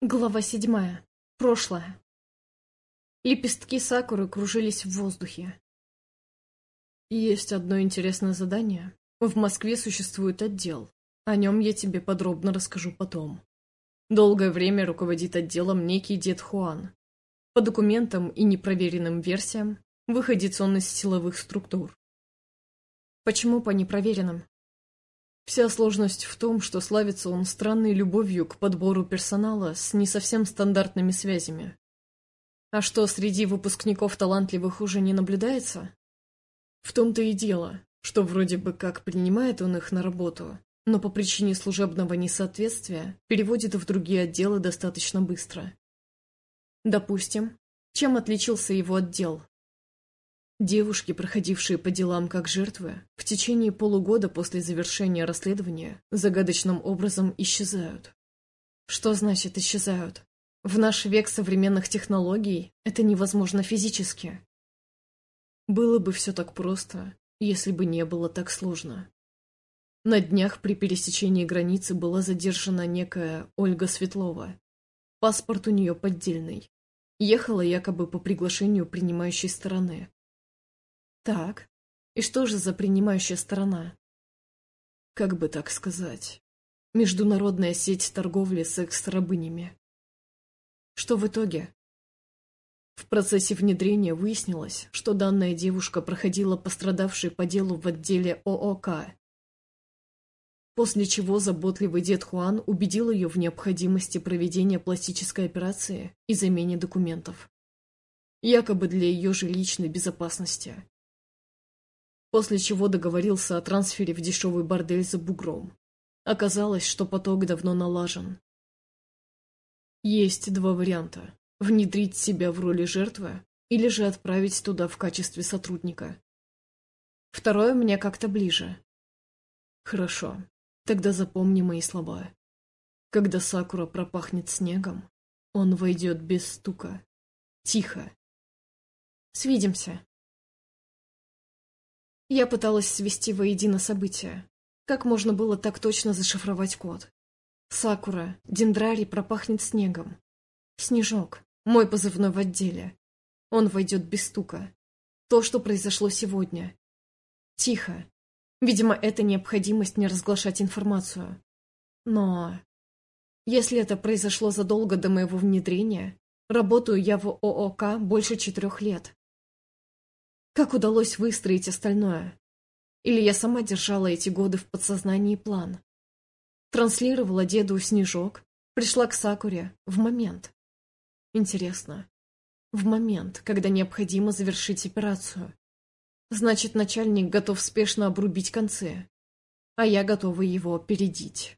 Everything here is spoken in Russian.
Глава седьмая. Прошлое. Лепестки сакуры кружились в воздухе. Есть одно интересное задание. В Москве существует отдел. О нем я тебе подробно расскажу потом. Долгое время руководит отделом некий дед Хуан. По документам и непроверенным версиям, выходец он из силовых структур. Почему по непроверенным? Вся сложность в том, что славится он странной любовью к подбору персонала с не совсем стандартными связями. А что, среди выпускников талантливых уже не наблюдается? В том-то и дело, что вроде бы как принимает он их на работу, но по причине служебного несоответствия переводит в другие отделы достаточно быстро. Допустим, чем отличился его отдел? Девушки, проходившие по делам как жертвы, в течение полугода после завершения расследования загадочным образом исчезают. Что значит исчезают? В наш век современных технологий это невозможно физически. Было бы все так просто, если бы не было так сложно. На днях при пересечении границы была задержана некая Ольга Светлова. Паспорт у нее поддельный. Ехала якобы по приглашению принимающей стороны. Так, и что же за принимающая сторона? Как бы так сказать? Международная сеть торговли секс-рабынями. Что в итоге? В процессе внедрения выяснилось, что данная девушка проходила пострадавшей по делу в отделе ООК. После чего заботливый дед Хуан убедил ее в необходимости проведения пластической операции и замене документов. Якобы для ее же личной безопасности после чего договорился о трансфере в дешевый бордель за бугром. Оказалось, что поток давно налажен. Есть два варианта – внедрить себя в роли жертвы или же отправить туда в качестве сотрудника. Второе мне как-то ближе. Хорошо, тогда запомни мои слова. Когда Сакура пропахнет снегом, он войдет без стука. Тихо. Свидимся. Я пыталась свести воедино события. Как можно было так точно зашифровать код? Сакура, дендрарий пропахнет снегом. Снежок, мой позывной в отделе. Он войдет без стука. То, что произошло сегодня. Тихо. Видимо, это необходимость не разглашать информацию. Но... Если это произошло задолго до моего внедрения, работаю я в ООК больше четырех лет. Как удалось выстроить остальное? Или я сама держала эти годы в подсознании план? Транслировала деду снежок, пришла к Сакуре в момент. Интересно, в момент, когда необходимо завершить операцию. Значит, начальник готов спешно обрубить концы, а я готова его опередить.